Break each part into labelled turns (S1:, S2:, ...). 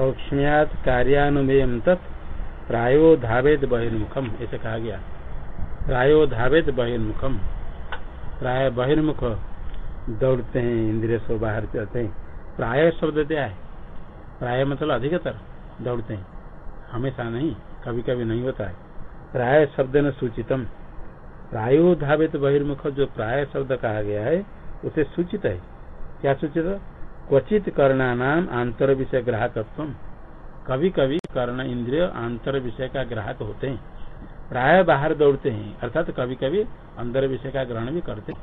S1: सौक्ष्म्यात कार्यानुमेय तत् प्रायो धावेद बहिर्मुखम ऐसे कहा गया। प्रायो धावेद बहिर्मुखम। प्राय बहिर्मुख दौड़ते हैं, इंद्रिय से बाहर चलते हैं। प्राय शब्द दिया है? प्राय मतलब अधिकतर दौड़ते हैं। हमेशा नहीं कभी कभी नहीं होता है। प्राय शब्द न सूचितम। प्रायो धावित बहिर्मुख, जो प्राय शब्द कहा गया है, उसे सूचित है। क्या सूचित? क्वचित कर्णा नाम आंतर विषय ग्राहकत्व कभी कभी कर्ण इंद्रिय आंतर विषय का ग्राहक होते हैं। प्राय बाहर दौड़ते हैं, अर्थात कभी कभी अंदर विषय का ग्रहण भी करते हैं।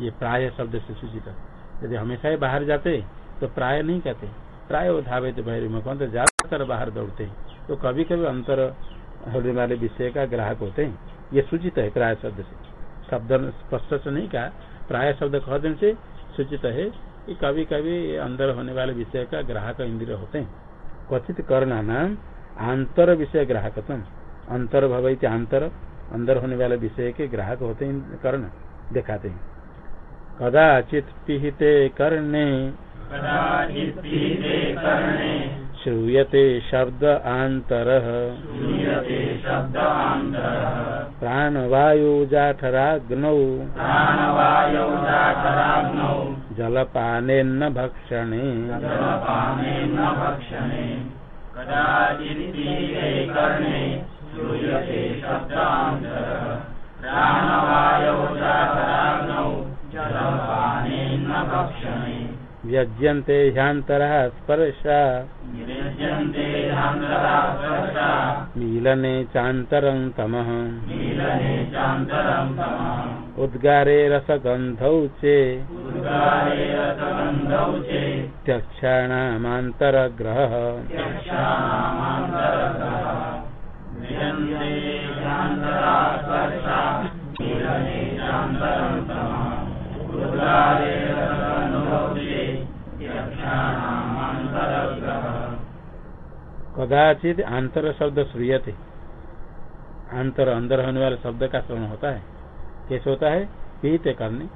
S1: ये प्राय शब्द से सूचित यदि हमेशा ही बाहर जाते तो प्राय नहीं कहते। प्राय वो धावे धावित बहिर्मुख तो ज़्यादातर बाहर दौड़ते हैं। तो कभी कभी अंतर होने वाले विषय का ग्राहक होते हैं। ये सूचित है प्राय शब्द से। शब्द स्पष्ट से नहीं कहा, प्राय शब्द कह देने से सूचित है कि कभी कभी अंदर होने वाले विषय का ग्राहक इंद्रिय होते हैं। क्वचित करना नाम आंतर विषय ग्राहकत्म अंतर भवित आंतर अंदर होने वाले विषय के ग्राहक होते हैं कर्ण दिखाते हैं। कदाचित पिहिते कर्णे श्रूयते शब्द आंतर। प्राणवायु जाठराग्नौ। जलपानेन्न भक्षणे। व्यज्यन्ते ह्यान्तरः स्पर्शा। मीलने चान्तरं तमः। उद्गारे रसगन्धौ चे। त्यक्षाणामान्तरग्रहः कदाचित आंतर शब्द श्रूयते। आंतर अंदर होने वाले शब्द का श्रवण होता है। कैसे होता है? पीते करने।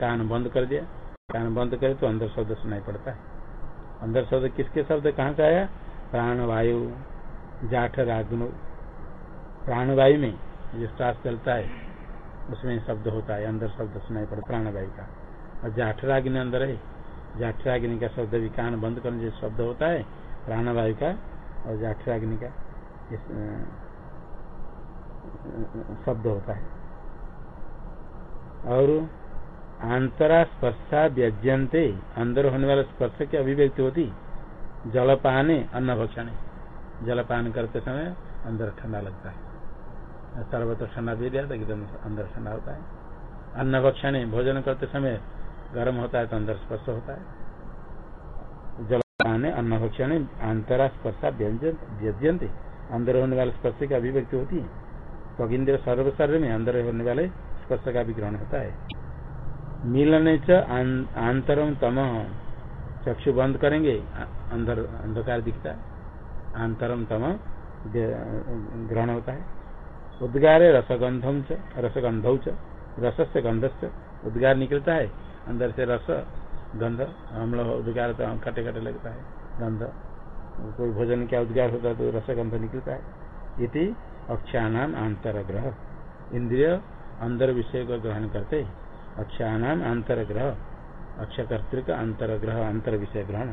S1: कान बंद कर दिया। कान बंद करे तो अंदर शब्द सुनाई पड़ता है। अंदर शब्द किसके शब्द कहाँ से आया? प्राण वायु जाठ रागनो प्राणवायु में जो श्वास चलता है, उसमें शब्द होता है, अंदर शब्द सुनाई पड़ता प्राणवायु का। और जाठराग्नि अंदर है। जाठराग्नि का शब्द भी कान बंद करने जो शब्द होता है, प्राणवायु का और जाठराग्नि का शब्द होता है। और आंतरा स्पर्शा व्यज्यंते अंदर होने वाले स्पर्श की अभिव्यक्ति होती। जलपाने अन्न भक्षण जलपान करते समय अंदर ठंडा लगता है। सर्वत्र ठंडा दे दिया तो एकदम अंदर ठंडा होता है। अन्न भक्षण भोजन करते समय गर्म होता है तो अंदर स्पर्श होता है। जलपाने अन्न भक्षण आंतरा स्पर्शा व्यज्यंते अंदर होने वाले स्पर्श की अभिव्यक्ति होती है। तो इंद्र सर्व शरीर में अंदर होने वाले स्पर्श का भी ग्रहण होता है। मिलने च आंतरम तम। चक्षु बंद करेंगे, अंदर, अंधकार दिखता है। आंतरम तम ग्रहण होता है। उद्गारे रसगंधम च, रसगंधौ च रस से गंध से उद्गार निकलता है। अंदर से रस, गंध, हम लोग उद्गार तो खटे खटे लगता है। गंध, कोई भोजन क्या उद्गार होता है तो रसगंध निकलता है। इति अक्षानाम आंतरग्रह इंद्रिय अंदर विषय को ग्रहण करते अक्षानाम आंतरग्रह अक्षकर्तृक अंतरग्रह, अंतर विषय ग्रहण।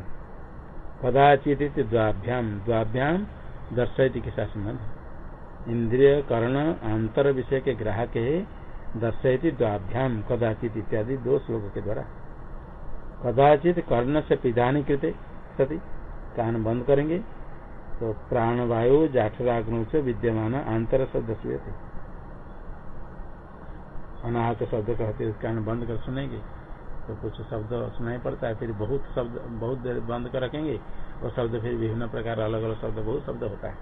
S1: कदाचित द्वाभ्याम। द्वाभ्याम दर्शयति के साथ संबंध? इंद्रिय कर्ण अंतर विषय के ग्राहक है, दर्शयति द्वाभ्याम, कदाचित इत्यादि दो श्लोक के द्वारा। कदाचित कर्ण से पिधानी कृत सती, कान बंद करेंगे तो प्राणवायु जाठराग्नो से विद्यमान आंतर शब्द अनाहत शब्द कहते कान बंद कर सुनेंगे। तो कुछ शब्द सुनाई पड़ता है, फिर बहुत शब्द, बहुत देर बंद कर रखेंगे, और शब्द फिर विभिन्न प्रकार अलग अलग शब्द, बहुत शब्द होता है।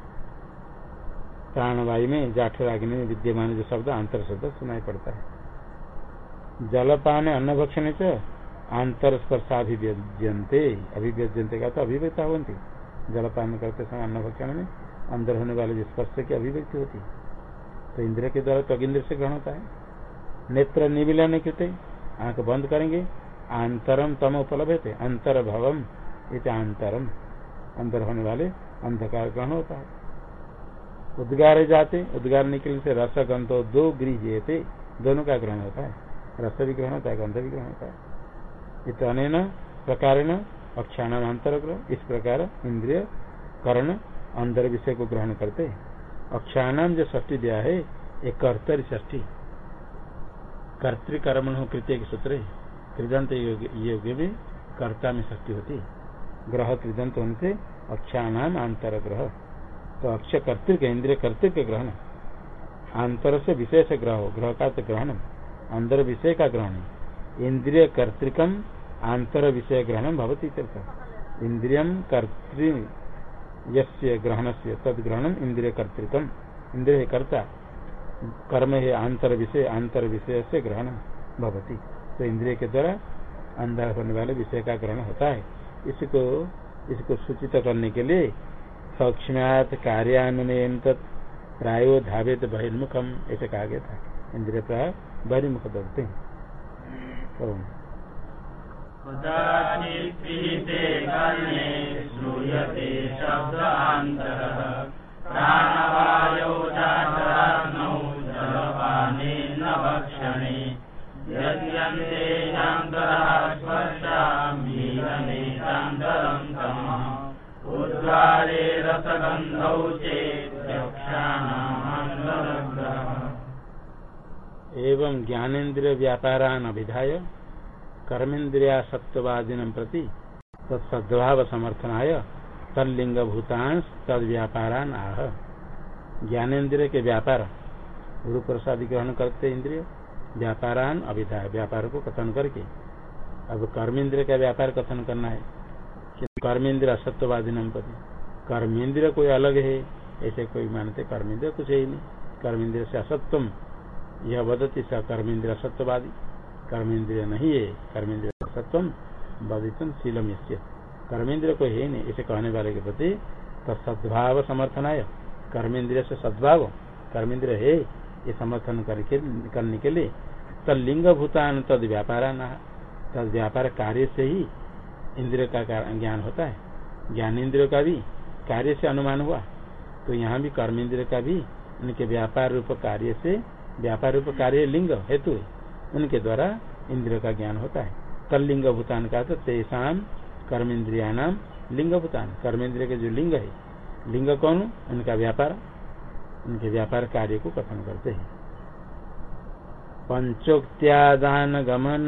S1: प्राणवायु में जाठराग्नि में विद्यमान जो शब्द, आंतर शब्द सुनाई पड़ता है। जलपान अन्न भक्षण से आंतर स्पर्शाभिव्यजनते, अभिव्यजनते का तो अभिव्यक्ता होती। जलपान करते समय अन्न भक्षण में अंदर होने वाले जो स्पर्श की अभिव्यक्ति होती। तो इंद्र के द्वारा तो इंद्र से ग्रहण होता है। नेत्र निविलन कृत आँख बंद करेंगे आंतरम तम उपलब्ध थे अंतर भवम इत आंतरम अंदर होने वाले अंधकार ग्रहण होता है। उद्गार जाते, उद्गार निकलने से रस गंध दो गृह थे दोनों का ग्रहण होता है। रस भी ग्रहण होता है, गंध भी ग्रहण होता है। इतने प्रकार अक्षाण अंतर इस प्रकार इंद्रिय कर्ण अंदर विषय को ग्रहण करते अक्षाणाम जो ष्टी दिया है, एक कर्तरी ष्ठी कर्तिकर्मण कृत्य के सूत्र कृदंत योग में कर्ता में ष्टी होती ग्रह कृदंत होने से अक्षाणाम अंतर ग्रह। तो अक्ष कर्तिक इंद्रिय कर्तिक ग्रहण। अंतर से विशेष ग्रह ग्रह का तो ग्रहण अंदर विषय का ग्रहण इंद्रिय कर्तिकम, आंतर विषय ग्रहण भवती इंद्रियम कर्तृ ग्रहण से तद ग्रहण इंद्रिय कर्तिकम। इंद्रिय कर्ता। कर्म है आंतर विषय आंतर विषय से ग्रहण भवती। तो इंद्रिय के द्वारा अंदर होने वाले विषय का ग्रहण होता है। इसको इसको सूचित करने के लिए सौक्ष्म्यात कार्यान्वयन प्रायो धावित बहिर्मुखम ऐसे कहा गया था। इंद्रिय प्राय बहिर्मुख दलते हैं।
S2: तो, प्राणवायो
S1: एवं ज्ञानेन्द्रिय व्यापारान अभिधाय कर्मेन्द्रिया सत्वादीन प्रति तत्सद्भाव समर्थनाय तलिंग भूतांश तद व्यापारान आह। ज्ञानेन्द्रिय के व्यापार। गुरु प्रसाद ग्रहण करते इंद्रिय व्यापारान अभिधाय व्यापार को कथन करके। अब कर्मेंद्र का व्यापार कथन करना है। कर्मेंद्र असत्यवादी नंपति कर्मेंद्र कोई अलग है, ऐसे कोई मानते कर्मेंद्र कुछ है ही नहीं। कर्मेंद्र से असत्यम, यह बदती स कर्मेंद्र असत्यवादी। कर्मेंद्र नहीं है कर्मेंद्र असत्यम बदितम शीलम कर्मेंद्र कोई है नहीं, ऐसे कहने वाले के प्रति तो सद्भाव समर्थनाय। कर्मेंद्र से सद्भाव कर्मेंद्र है, ये समर्थन करके, करने के लिए। तलिंग भूतान तद व्यापार तद व्यापार कार्य से ही इंद्रिय का ज्ञान होता है। ज्ञान इंद्रिय का भी कार्य से अनुमान हुआ। तो यहाँ भी कर्म इंद्रिय का भी उनके व्यापार रूप कार्य से व्यापार रूप कार्य लिंग हेतु उनके द्वारा इंद्रिय का ज्ञान होता है। तल लिंग भूतान का तो तेषाम कर्म इंद्रिया नाम लिंग भूतान। कर्म इंद्रिय के जो लिंग है, लिंग कौन? उनका व्यापार। उनके व्यापार कार्य को कथन करते हैं। पंचोक्त्यादान गमन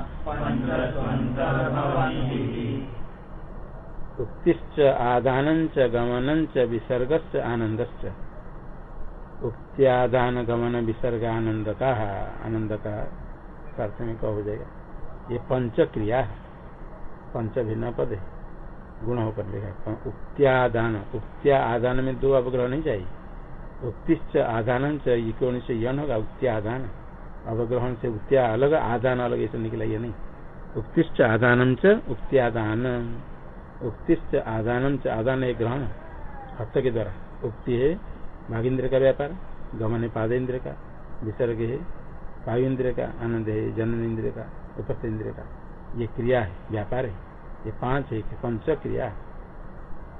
S1: उक्तिश्च आदान च गमन च विसर्ग आनंद उक्त्यादान गमन विसर्ग आनंद का आनंद का कह हो जाएगा। ये पंच क्रिया है, पंच भिन्न पद है गुण होकर लेगा उक्त्यादान, उक्त्या आदान में दो अवग्रह नहीं चाहिए। उक्तिश्च आदान चौन से यन होगा? उक्त्या आदान अवग्रहण से उक्त्या अलग आदान अलग, ऐसे निकला ये नहीं। उक्तिश्च आदान च उक्त्यादान। उक्तिश्च आदान च आदान है ग्रहण हस्त के द्वारा। उक्ति है भागिंद्र का व्यापार, गमन है पादेन्द्र का, विसर्ग है वायु इंद्र का, आनंद है जनन इंद्र का उपस्थ इंद्र का। ये क्रिया है, व्यापार है। ये पाँच है पंच क्रिया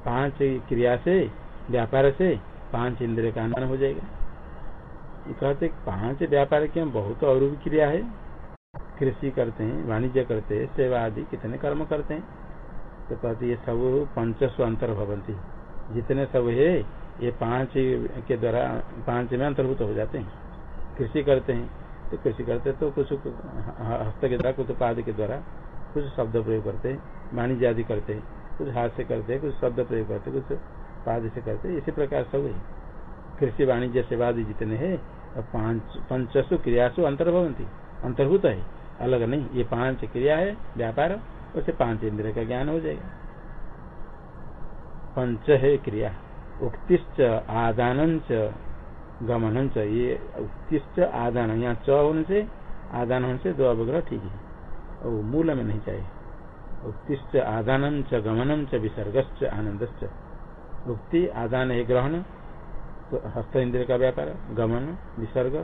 S1: पाँच क्रिया से, व्यापार से पाँच इंद्रिय का आनंद हो जाएगा। कहते पाँच व्यापार के बहुत और क्रिया है। कृषि करते हैं, वाणिज्य करते हैं, सेवा आदि कितने कर्म करते हैं। तो कहते ये सब पंचस्व अंतर भवंती। जितने सब है, ये पाँच के द्वारा पाँच में अंतर्भूत हो जाते हैं। कृषि करते हैं तो कृषि करते तो कुछ हस्त के द्वारा, कुछ पाद के द्वारा कुछ शब्द प्रयोग करते हैं, वाणिज्य आदि करते हैं, कुछ हाथ से करते हैं, कुछ शब्द प्रयोग करते कुछ पाद से करते इसी प्रकार सब है। कृषि वाणिज्य सेवा जितने हैं पाँच, पंचसु क्रियासु अंतर्भवंती, अंतर्भूत है। अलग नहीं, ये पाँच क्रिया है, व्यापार, उसे पाँच इंद्र का ज्ञान हो जाएगा। पंच है क्रिया, उक्तिश्च आदान गमन ये उक्तिश्च आदान, यहाँ च होने से, आदान होने से दो अवग्रह ठीक है। और मूल में नहीं चाहिए। उक्तिश्च आदान च गमनम च विसर्गश्च, आनंदश्च। उक्ति, आदान है ग्रहण हस्त इंद्र का व्यापार, गमन विसर्ग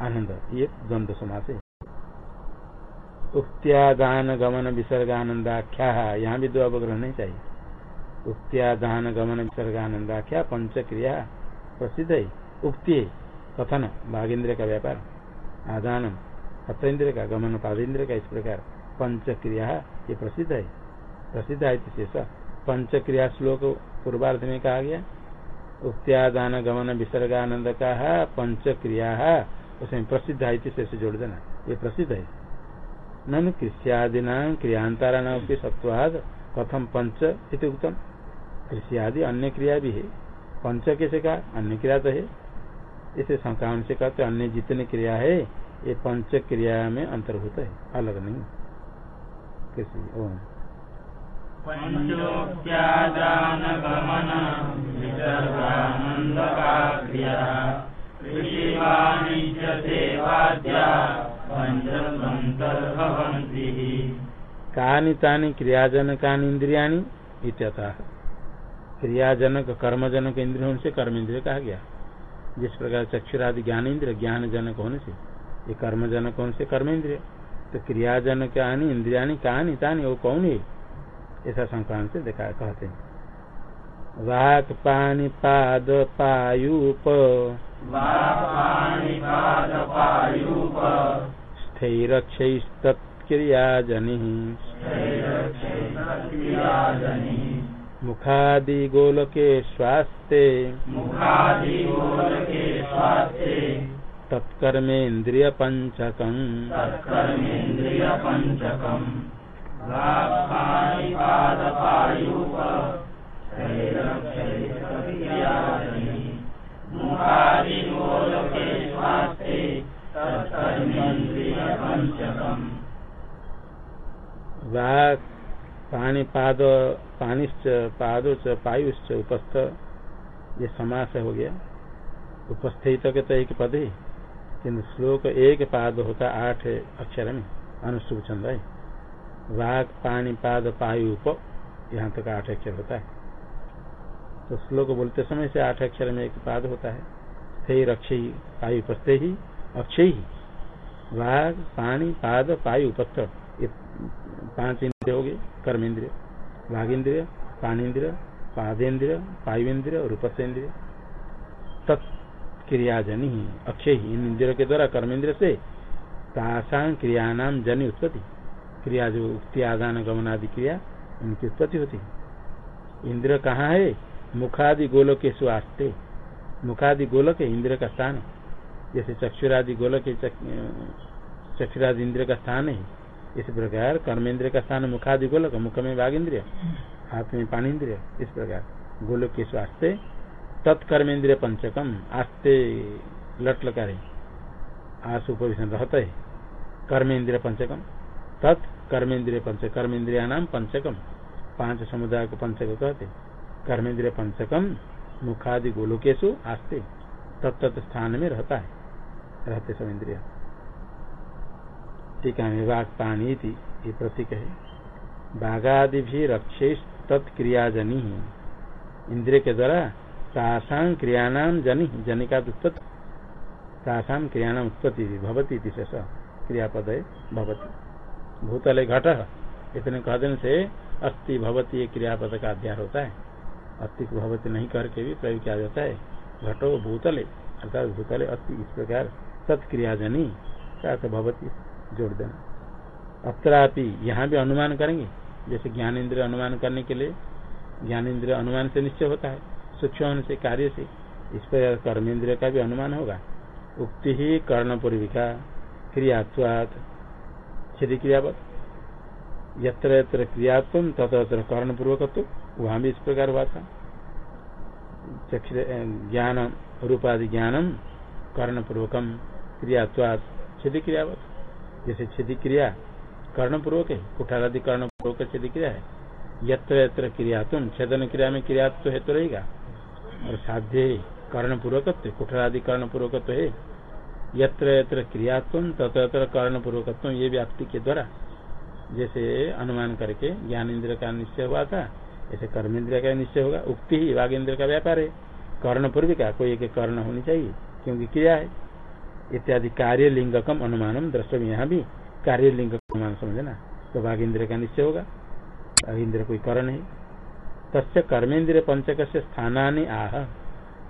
S1: आनंद, ये द्वंद्व समास है। उक्त्यादान, गमन विसर्ग आनंदाख्या यहाँ भी दो अवग्रह नहीं चाहिए। उक्त्यादान, गमन विसर्ग आनंदाख्या पंच क्रिया प्रसिद्ध है। उक्ति कथन भागेंद्र का व्यापार आदान हतेन्द्र का, गमन पादेन्द्र का इस प्रकार पंच क्रिया ये प्रसिद्ध है। प्रसिद्ध है पंच क्रिया श्लोक पूर्वार्ध में कहा गया उक्त्यादान गमन विसर्ग आनंद का पंच क्रिया उसमें प्रसिद्ध है शेष जोड़ देना। ये प्रसिद्ध है। नन कृष्यादिना क्रियांतराण सत्वाद कथम पंच इति कृषि आदि अन्य क्रिया भी है। पंच कैसे का अन्य क्रिया तो है। इसे संक्राम से कहते अन्य जितने क्रिया है, ये पंच क्रिया में अंतर्भूत है। अलग नहीं। कृषि ओम। कानि तानि क्रियाजनका इंद्रिया क्रियाजनक कर्मजनक इंद्रियों से कर्म इंद्रिय कहा गया। जिस प्रकार चक्षुरादि ज्ञान इंद्रिय ज्ञान जनक होने से, ये कर्मजनक होने से कर्म इंद्रिय तो क्रियाजनक इंद्रिया कहानी तानी, वो कौन है? ऐसा संक्रांत से देखा कहते हैं। वाक पानी पाद पायूप। स्थैरक्षैस्तत्क्रियाजनिः मुखादिगोलके स्वास्ते। तत्कर्मेन्द्रियपञ्चकम्। पानी पाद पानिश्च पादोच पायुश्च उपस्थ। ये समास हो गया। उपस्थित के तो एक पद। ही किन्तु श्लोक एक पाद होता, आठ अक्षर में अनुष्टुप चंद्र है वाक पानी पाद, पायु, उप, यहाँ तक आठ अक्षर होता है। तो श्लोक बोलते समय से आठ अक्षर में एक पाद होता है। स्थिर, अक्षय, पायु उपस्थे ही, अक्षय। ही वाघ पानी पाद, पायु उपस्थ। पाँच इंद्रिय हो गए कर्म इंद्रिय वाघ इंद्रिय पानीन्द्रिय पादेन्द्रिय पायुन्द्रिय और उपस्थेन्द्रिय तत्क्रियाजनी अक्षय ही, इन इंद्रियों के द्वारा कर्मेंद्रिय से तासां क्रियानाम जनी उत्पत्ति। क्रिया जो उक्ति, आदान गमनादि क्रिया, उनकी उत्पत्ति होती है। इंद्र कहाँ है? मुखादि गोलक के सुस्ते मुखादि गोलक है इंद्र का स्थान जैसे चक्षुरादि गोलक चक्षुरादि इंद्र का स्थान है। इस प्रकार कर्मेंद्र का स्थान मुखादि गोलक, मुख में बाघ इंद्रिय हाथ में पानी इंद्रिय इस प्रकार। गोलक के स्वास्थ्य, तत्कर्मेंद्रिय पंचकम, आस्ते लट लकार आस उपविशन रहता है। कर्मेंद्रिय पंचकम तत् कर्मेंद्रिय पंच कर्मेंद्रिया नाम पंचकम, पाँच समुदाय को पंचक कहते कर्मेंद्रिय पंचकम, मुखादि गोलोकेशु आस्ते तत्त स्थान में रहता है, रहते सब इंद्रिया। टीका में पानी थी ये प्रतीक है। बाघादि भी रक्षे तत्क्रियाजनी। इंद्रिय के द्वारा तासाम क्रियाणाम जनी। जनी का उत्पत्ति तासाम क्रियाणाम उत्पत्ति भवती शेष। क्रियापद भवती। भूतले घट। इतने कह देने से अस्थि भवती, ये क्रियापद का अध्याय होता है। अस्थि को भवती नहीं करके भी प्रयोग किया जाता है। घटो भूतले, अर्थात भूतले अस्थि इस प्रकार तत्क्रियाजनी। का भवती। जोड़ देना। अत्रापि यहाँ भी अनुमान करेंगे। जैसे ज्ञान इंद्र अनुमान करने के लिए ज्ञान इंद्र अनुमान से निश्चय होता है, सूक्ष्म से कार्य से। इस पर कर्म इंद्र का भी अनुमान होगा, उक्ति ही कर्ण पूर्विका क्रियात्वात क्षति क्रियावत यत्र यत्र क्रियात्म तत्र कर्ण पूर्वक वहाँ भी इस प्रकार हुआ था। ज्ञान, रूपादि ज्ञानम कर्ण पूर्वकम क्रियात्वात क्षति क्रियावत जैसे क्षति क्रिया कर्ण पूर्वक है कुठारादि कर्ण पूर्वक क्षति क्रिया है। यत्र यत्र क्रिया तुम छेदन क्रिया में क्रिया तो है तो रहेगा। और साध्य है कर्ण पूर्वकत्व कुठरादि कर्ण पूर्वकत्व है। यत्र यत्र क्रियात्म तत्र तत्र कर्ण पूर्वकत्व ये व्याप्ति के द्वारा। जैसे अनुमान करके ज्ञान इंद्र का निश्चय हुआ था, ऐसे कर्म इंद्र का निश्चय होगा। उक्ति ही वाघ इंद्र का व्यापार है। कर्ण पूर्व का कोई एक कर्ण होनी चाहिए, क्योंकि क्रिया है। इत्यादि कार्य लिंगकम अनुमानम द्रष्टव्य यहाँ भी कार्य लिंग अनुमान समझना तो वाघ इंद्र का निश्चय होगा। इंद्र कोई कर्ण है तस्य कर्मेंद्र पंचक से स्थानी आह।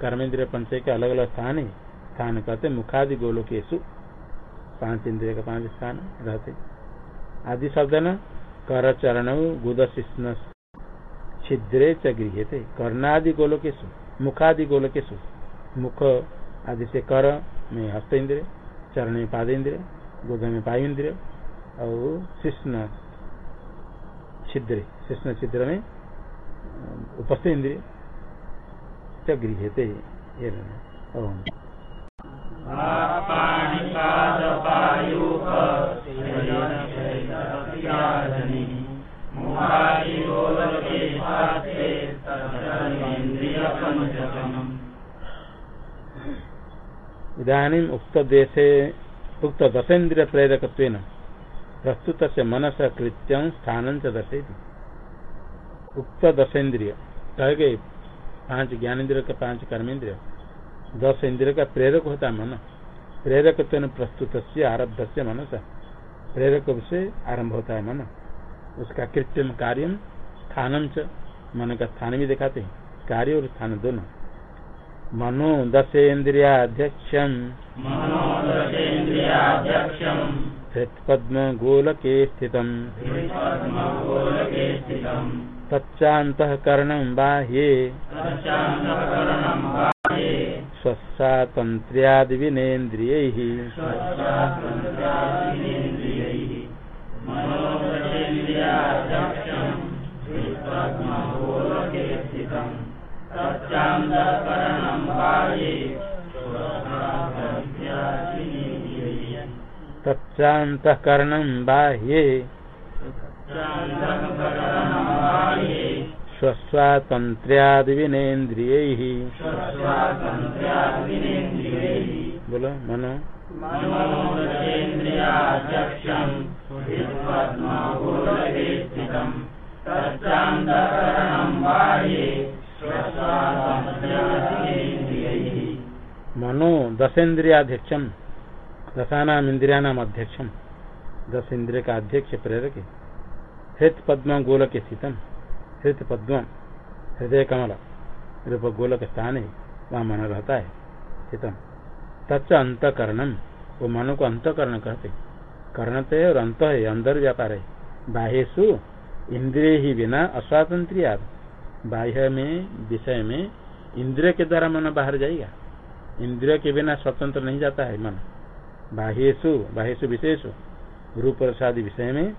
S1: कर्मेंद्र पंचक के अलग अलग स्थान है। स्थान कहते मुखादि गोलोकेशु। पाँच इंद्रिय का पाँच स्थान रहते आदि शब्द न? कर चरण गुद छिद्रे च गृह थे कर्णादि गोलोकेशु, मुखादि गोलोकेशु। मुख आदि से कर में हस्त इंद्रिय चरण में पाद इंद्रिय गुद में पायु इंद्रिय और शिष्ण छिद्र शिष्ण छिद्र में उपस्थित इंद्रिय च गृह थे ओम इधानी उक्त देशे उक्त दशेन्द्रिय प्रेरक प्रस्तुत से मनस कृत्यं स्थान दर्शेती उक्त दशेन्द्रिय कह गए पाँच ज्ञानेन्द्रिय के पाँच कर्मेंद्रिय दस इंद्रिय का प्रेरक होता है मन प्रेरक प्रस्तुत से आरब्ध से मनस। प्रेरक से आरंभ होता है मन उसका कृत्रिम कार्य स्थानम च मन का स्थान भी दिखाते। हैं कार्य और स्थान दोनों। मनो दशेन्द्रियाध्यक्ष हृत्पद्म गोलके स्थित तच्चान्तःकरणं बाह्ये। स्वस्वातन्त्र्यादिविनेन्द्रियैः तच्चान्तःकरणं बाह्ये। स्वस्वातंत्र्यादिविनेन्द्रिय बोलो मनो। मनो दशेन्द्रियाध्यक्षम दशानाम इंद्रियानाम अध्यक्षम दस इंद्रिय का अध्यक्ष प्रेरक। हृत पद्म गोलक स्थितम। हृत पद्म हृदय कमल रूप गोलक स्थान है वहाँ मन रहता है, स्थितम। तच्च अंतकरणम वो मनो को अंतकरण कहते। कर्ण तो है और अंत है, अंदर व्यापार है। बाह्यसु इंद्रिय ही बिना अस्वातंत्र्य बाह्य में, विषय में, इंद्रिय के द्वारा मन बाहर जाएगा। इंद्रिय के बिना स्वतंत्र नहीं जाता है मन। बाह्यसु बाह्यसु विशेष रूप प्रसाद विषय में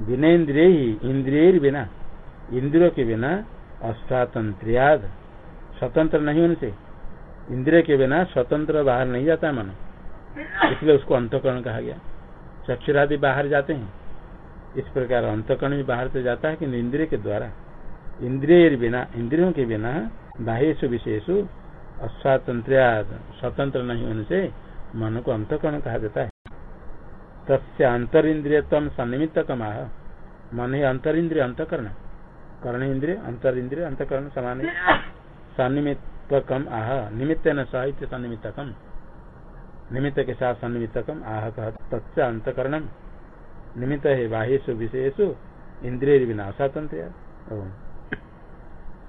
S1: बिना इंद्रिय ही इंद्रिय बिना, इंद्रियों के बिना अस्वातंत्र्याद, स्वतंत्र नहीं होने से, इंद्रिय के बिना स्वतंत्र बाहर नहीं जाता मन। इसलिए उसको अंतकरण कहा गया। चक्षुरादि बाहर जाते हैं। इस प्रकार अंतकरण भी बाहर से जाता है कि इंद्रिय के द्वारा। इंद्रिय बिना इंद्रियों के बिना बाह्यु विशेषु अस्वातंत्र्याद स्वतंत्र नहीं होने से मन को अंतकरण कहा जाता है। तस्य अंतर इंद्रियतम सन्निमित्त कमाह मन ही अंतर इंद्रिय अंतकरण कर्ण इंद्रिय अंतर इंद्रिय अंतकरण समान सन्निमित्तकम आह निमित्त न साहित्य सन्निमित्तकम। निमित्त के साथ सन्निमित्तकम आह कह तत्व अंतकरण निमित्त है बाह्यु विषयसु इंद्रिय बिना स्वातंत्र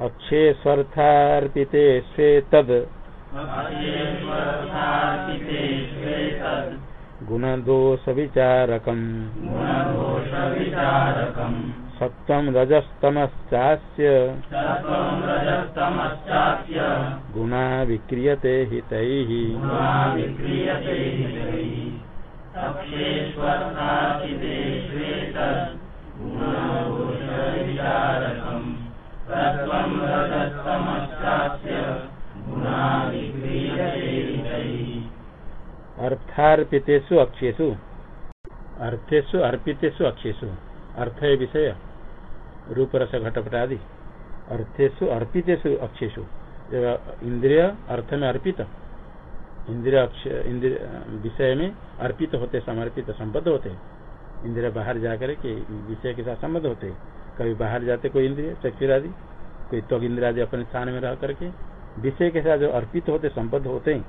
S1: अक्षय स्वर्थार्पिते गुण दोष रजस्तमश्चास्य।
S2: सत्त्वं रजस्तमश्चास्य
S1: गुणा विक्रियते हितैः
S2: गुणा
S1: अर्थार्पितेषु अक्षेषु। अर्थेषु अर्पितेषु अक्षेषु। अर्थ है विषय। रूप रस घटपट आदि अर्थेषु अर्पितेषु अक्षेषु। इंद्रिय अर्थ में अर्पित। इंद्रिय अक्ष इंद्रिय, विषय में अर्पित होते, समर्पित, संबद्ध होते। इंद्रिय बाहर जाकर के विषय के साथ संबद्ध होते। कभी बाहर जाते कोई इंद्रिय चक्षुर आदि कोई त्वग इंद्रिय आदि अपने स्थान में रह करके विषय के साथ जो अर्पित होते, संबद्ध होते हैं।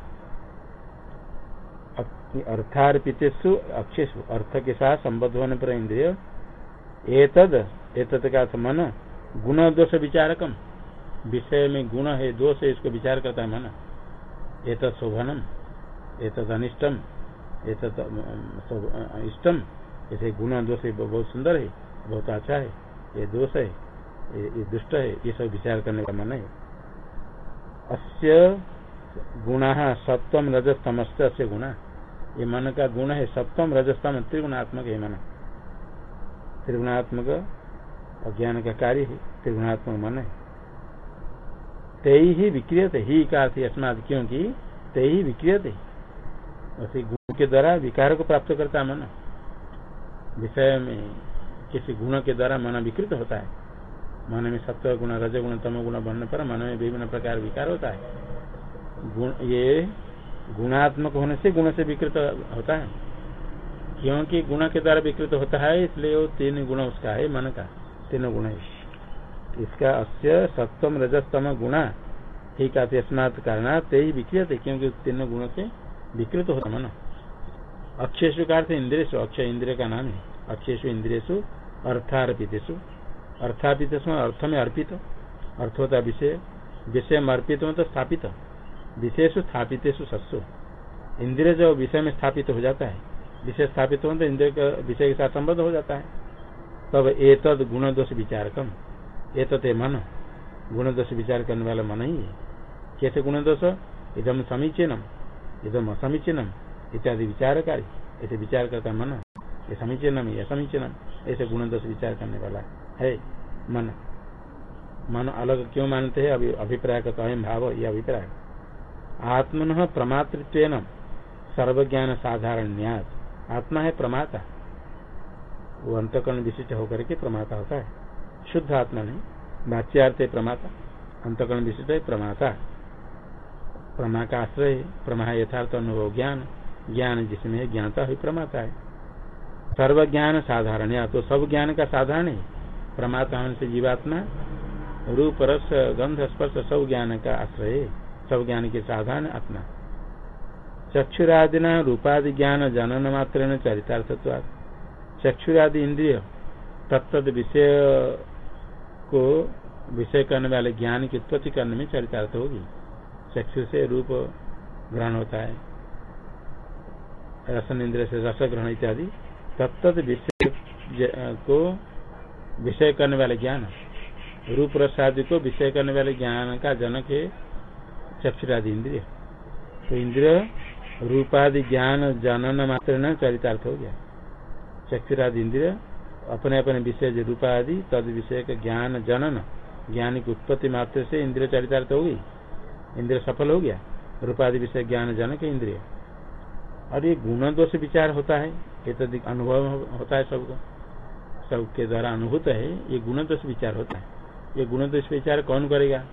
S1: अर्थार्पितेषु, अक्षेषु, अर्थ के साथ संबद्ध होने पर इंद्रिय, एतद एतद का मन, गुण दोष विचारकम। विषय में गुण है, दोष है, इसको विचार करता है मन। एतद शोभनम, एतद अनिष्टम, एतद इष्टम। ऐसे गुण दोष बहुत सुंदर है, बहुत अच्छा है। ये दोष है, ये दुष्ट है, ये सब विचार करने का मन है अस्य गुण सप्तम रजस्तमस्त अस्य गुण। ये मन का गुण है सप्तम रजस्तम, त्रिगुणात्मक है मन। त्रिगुणात्मक अज्ञान का कार्य है, त्रिगुणात्मक मन है। ते ही विक्रियत, ही का अस्माद क्योंकि ते ही विक्रियते। उसी गुण के द्वारा विकार को प्राप्त करता है मन। विषय में किसी गुण के द्वारा मन विकृत होता है। मन में सत्व गुण, रज गुण, तम गुण बनने पर मन में विभिन्न प्रकार विकार होता है। गुण, ये गुणात्मक होने से गुण से विकृत होता है। क्योंकि गुण के द्वारा विकृत होता है, इसलिए वो तीन गुण उसका है, मन का। तीनों गुण है। इसका अस्य सप्तम रजस्तम, गुणा। ही का स्नात कारण ते ही विकृत है क्योंकि तीनों गुणों से विकृत होता मन। अक्षयसु का अर्थ इंद्रियसु अक्षय इंद्रिय का नाम है। अक्षयसु इंद्रियसु अर्थार्पितेशु अर्थार्पित अर्थ में अर्पित अर्थ होता विषय विषय में अर्पित मतलब स्थापित विषयसु स्थापितेशु सत्सु। इंद्रिय जो विषय में स्थापित हो जाता है, विषय स्थापित हो तो इंद्रिय का विषय के साथ संबद्ध हो जाता है। तब एतद गुण दोष विचारकम। एतत मन। गुण दोष विचार करने वाला मन ही है। कैसे गुण दोष इधम समीचीनम इधम असमीचीनम, इत्यादि विचारकारी। ऐसे विचार करता मन। ये समीचीनम ये असमीचीनम ऐसे गुण दोष विचार करने वाला है। मन। मन अलग क्यों मानते हैं? अभी अभिप्राय का अहम भाव यह अभिप्राय। आत्मन प्रमातृत्व सर्वज्ञान साधारण न्यास आत्मा है प्रमाता। वो अंतकरण विशिष्ट होकर के प्रमाता होता है। शुद्ध आत्मा नहीं, वाच्यार्थ है प्रमाता। अंतकरण विशिष्ट है, प्रमाता। प्रमा का आश्रय प्रमा यथार्थ अनुभव ज्ञान। ज्ञान जिसमें ज्ञाता ही प्रमाता है। सर्व ज्ञान साधारण या तो सब ज्ञान का साधारण है। प्रमाता होने से जीवात्मा, रूप, रस, गंध, स्पर्श, सब ज्ञान का आश्रय सब ज्ञान के साधारण आत्मा। चक्षुरादिना रूपादि ज्ञान जनन मात्र चरितार्थत्वाद चक्षुरादि इंद्रिय तत्त विषय को विषय करने वाले ज्ञान की उत्पत्ति करने में चरितार्थ होगी। चक्षु से रूप ग्रहण होता है। रसन इंद्रिय से रस ग्रहण इत्यादि। तत्त विषय को विषय करने वाले ज्ञान। रूप रस आदि को विषय करने वाले ज्ञान का जनक है चक्षुरादि इंद्रिय। तो इंद्रिय रूपादि ज्ञान जनन मात्र न चरितार्थ हो गया। चक्षुरादि इंद्रिय अपने अपने विषय रूपादि, तद विषय का ज्ञान जनन, ज्ञान की उत्पत्ति मात्र से इंद्रिय चरितार्थ हो गई। इंद्रिय सफल हो गया। रूपादि विषय ज्ञान जनक इंद्रिय। और ये गुण दोष विचार होता है। ये तो अनुभव होता है सबको। सबके द्वारा अनुभूत है, ये गुण दोष विचार होता है। ये गुण दोष विचार कौन करेगा?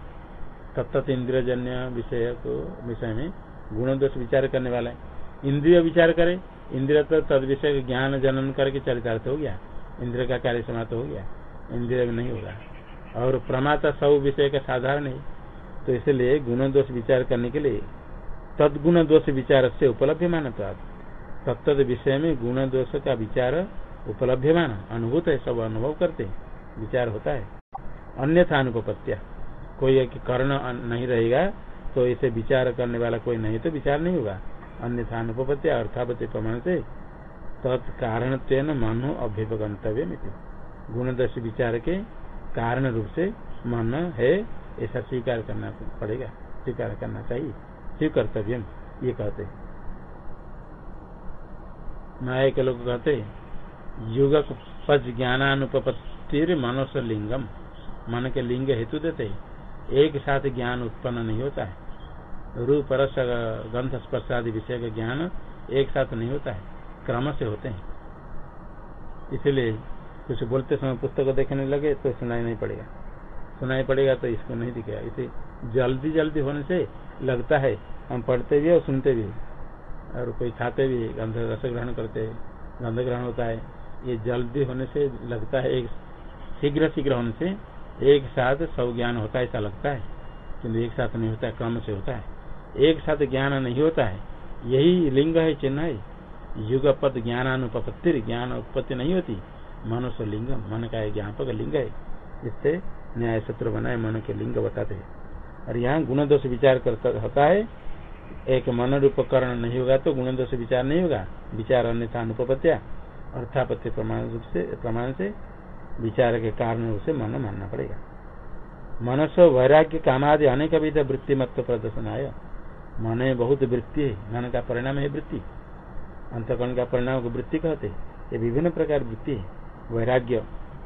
S1: तत्त इंद्रियजन्य विषय को विषय में गुण दोष विचार करने वाला है। इंद्रिय विचार करे, इंद्रिय तो तद विषय ज्ञान जनन करके चरितार्थ हो गया। इंद्रिय का कार्य समाप्त हो गया। इंद्रिय में नहीं होगा। और प्रमाता सब विषय का साधारण है। तो इसलिए गुण दोष विचार करने के लिए तदगुण दोष विचार से उपलब्ध मानता तत्त विषय में गुण दोष का विचार उपलब्धमान अनुभूत है, सब अनुभव करते हैं, विचार होता है। अन्यथा अनुपत्या कोई कर्ण नहीं रहेगा तो इसे विचार करने वाला कोई नहीं तो विचार नहीं होगा। अन्यथा अनुपत्या अर्थापत्य प्रमाण से तत्कारण मनो अभ्युपगंतव्य गुण दश विचार के कारण रूप से मन है, ऐसा स्वीकार करना पड़ेगा, स्वीकार करना चाहिए। स्वीकर्तव्य ये कहते माया के लोग कहते युग पच ज्ञानानुपत्तिर मनुष्य लिंगम। मन के लिंग हेतु देते, एक साथ ज्ञान उत्पन्न नहीं होता है। रूप, रस, गंध, स्पर्श आदि विषय का ज्ञान एक साथ नहीं होता है, क्रम से होते हैं। इसलिए कुछ बोलते समय पुस्तक देखने लगे तो सुनाई नहीं पड़ेगा। सुनाई पड़ेगा तो इसको नहीं दिखेगा। इसे जल्दी जल्दी होने से लगता है, हम पढ़ते भी और सुनते भी और कोई खाते भी, गंध रस ग्रहण करते, गंध ग्रहण होता है, ये जल्दी होने से लगता है एक शीघ्र शीघ्र होने से एक साथ सब ज्ञान होता है, ऐसा लगता है। किन्तु एक साथ नहीं होता है क्रम से होता है। एक साथ ज्ञान नहीं होता है, यही लिंग है, चिन्ह है। युगपद ज्ञानानुपत्ति ज्ञान उत्पत्ति नहीं होती। मनुष्य लिंग, मन का ज्ञापक लिंग है। इससे न्याय सत्र बनाए, मन के लिंग बताते हैं। और यहाँ गुण दोष विचार करता होता है एक मन रूप करण नहीं होगा तो गुण दोष विचार नहीं होगा। विचार अन्यथा अनुपत्या अर्थापत्य प्रमाण रूप से प्रमाण से विचार के कारण रूप से मन मानना पड़ेगा। मनसो वैराग्य कामादि अनेक विध वृत्ति मत प्रदर्शन आय मन बहुत वृत्ति है। मन का परिणाम है वृत्ति। अंतकरण का परिणाम को वृत्ति कहते ये विभिन्न प्रकार वृत्ति है। वैराग्य,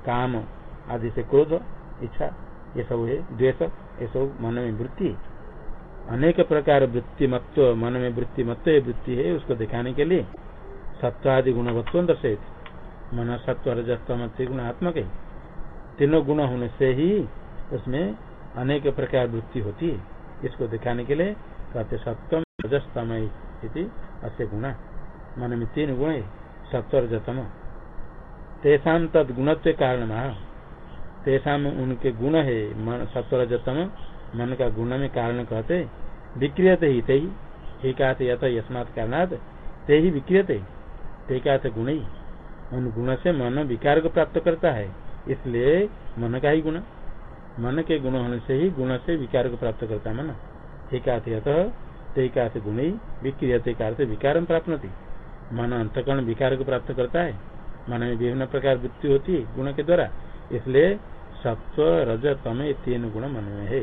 S1: काम आदि से क्रोध, इच्छा, ये सब है। द्वेष, ये सब मन में वृत्ति अनेक प्रकार वृत्ति मत्व, मन में वृत्ति मत्व वृत्ति है, उसको दिखाने के लिए सत्व आदि गुणवत्व दर्शित मन सत्व रजस्तम गुणात्मक है। तीनों गुण होने से ही उसमें अनेक प्रकार वृत्ति होती है। इसको दिखाने के लिए कहते सत्यम रजस्तम अस्य गुणा। मन में तीन गुण है, सत्व, रजतम। तेषा तद गुणत्व कारण तेषा उनके गुण है, मन सत्व, रजतम। मन का गुण में कारण कहते, विक्रियते ही ते ही यथ यस्मात कारणात ते ही विक्रियते ते क्या गुण। ही उन गुण से मन विकार को प्राप्त करता है, इसलिए मन का ही गुण। मन के गुण होने से ही गुण से विकार को प्राप्त करता है मन। एक यथ ते का गुण ही विक्रियते का विकार प्राप्त मन अंतकरण विकार को प्राप्त करता है। मन में विभिन्न प्रकार वृत्ति होती है गुण के द्वारा। इसलिए सत्व, रज, तमे, तीन गुण मन में है।